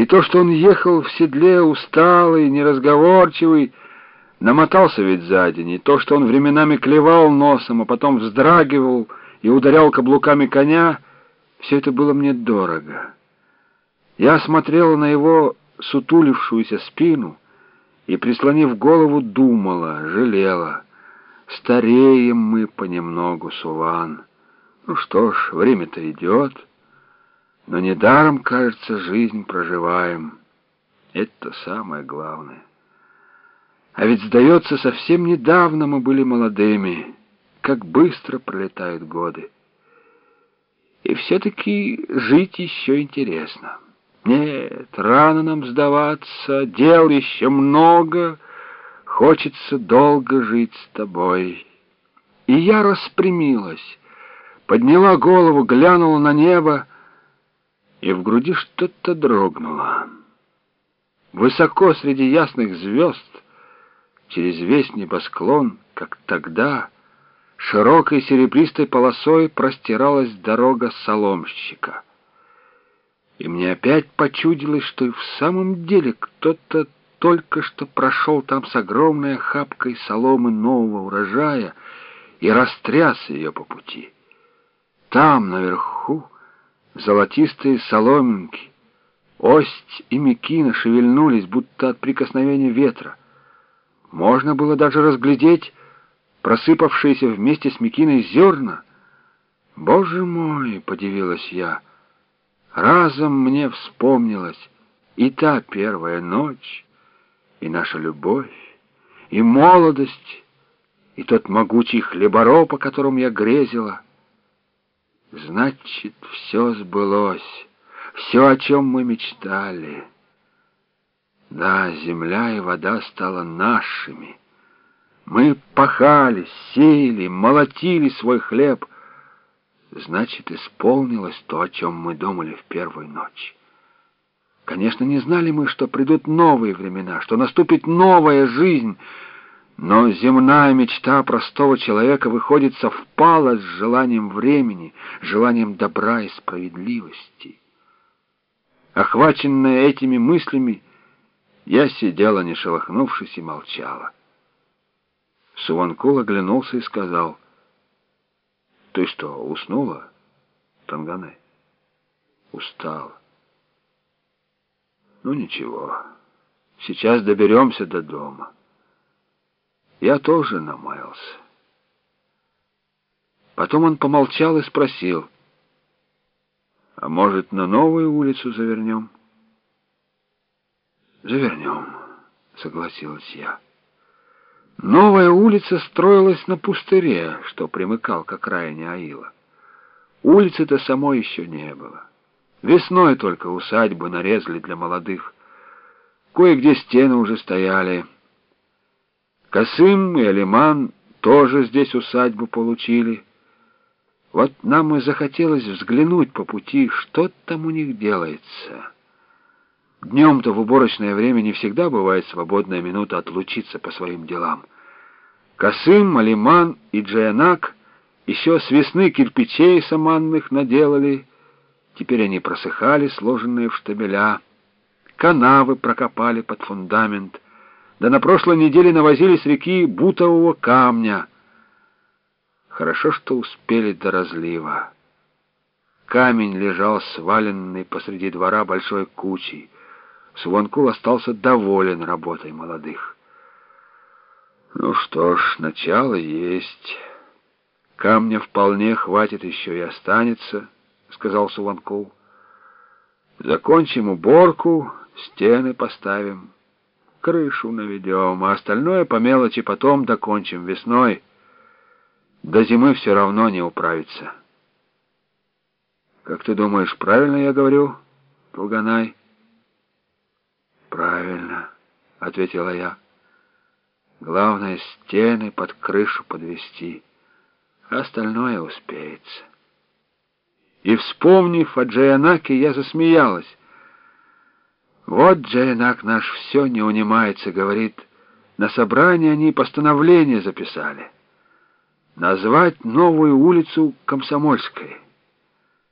И то, что он ехал в седле усталый, неразговорчивый, намотался ведь за день, и то, что он временами клевал носом, а потом вздрагивал и ударял каблуками коня, все это было мне дорого. Я смотрела на его сутулившуюся спину и, прислонив голову, думала, жалела. Стареем мы понемногу, Суван. Ну что ж, время-то идет, но недаром, кажется, жизнь проживаем. Это самое главное. А ведь, сдается, совсем недавно мы были молодыми. Как быстро пролетают годы. И все-таки жить еще интересно. Нет, рано нам сдаваться, дел еще много, хочется долго жить с тобой. И я распрямилась, подняла голову, глянула на небо, и в груди что-то дрогнуло. Высоко среди ясных звезд, через весь небосклон, как тогда, широкой серебристой полосой простиралась дорога соломщика — и мне опять почудилось, что и в самом деле кто-то только что прошел там с огромной охапкой соломы нового урожая и растряс ее по пути. Там, наверху, золотистые соломинки, ость и мекина шевельнулись, будто от прикосновения ветра. Можно было даже разглядеть просыпавшиеся вместе с мекиной зерна. «Боже мой!» — подивилась я — Разом мне вспомнилась и та первая ночь, и наша любовь, и молодость, и тот могучий хлебороб, о котором я грезила. Значит, все сбылось, все, о чем мы мечтали. Да, земля и вода стала нашими. Мы пахали, сеяли, молотили свой хлеб — Значит, исполнилось то, о чем мы думали в первую ночь. Конечно, не знали мы, что придут новые времена, что наступит новая жизнь, но земная мечта простого человека выходит совпала с желанием времени, желанием добра и справедливости. Охваченная этими мыслями, я сидела, не шелохнувшись, и молчала. Суванкул оглянулся и сказал — ты что, уснула, Тангане? Устала. Ну ничего, сейчас доберемся до дома. Я тоже намаялся. Потом он помолчал и спросил, а может, на новую улицу завернем? Завернем, согласилась я. Новая улица строилась на пустыре, что примыкал к окраине Аила. Улицы-то самой еще не было. Весной только усадьбы нарезали для молодых. Кое-где стены уже стояли. Косым и Алиман тоже здесь усадьбу получили. Вот нам и захотелось взглянуть по пути, что там у них делается». Днем-то в уборочное время не всегда бывает свободная минута отлучиться по своим делам. Касым, Малиман и Джаянак еще с весны кирпичей саманных наделали, теперь они просыхали, сложенные в штабеля, канавы прокопали под фундамент, да на прошлой неделе навозили с реки бутового камня. Хорошо, что успели до разлива. Камень лежал сваленный посреди двора большой кучей, Свонкул остался доволен работой молодых. Ну что ж, начало есть. Камня вполне хватит еще и останется, сказал Суванкул. Закончим уборку, стены поставим, крышу наведем, а остальное по мелочи потом докончим весной. До зимы все равно не управиться. Как ты думаешь, правильно я говорю, Толганай? «Правильно», — ответила я. «Главное, стены под крышу подвести, а остальное успеется». И, вспомнив о Джаянаке, я засмеялась. «Вот Джаянак наш все не унимается», — говорит. «На собрании они постановление записали. Назвать новую улицу Комсомольской».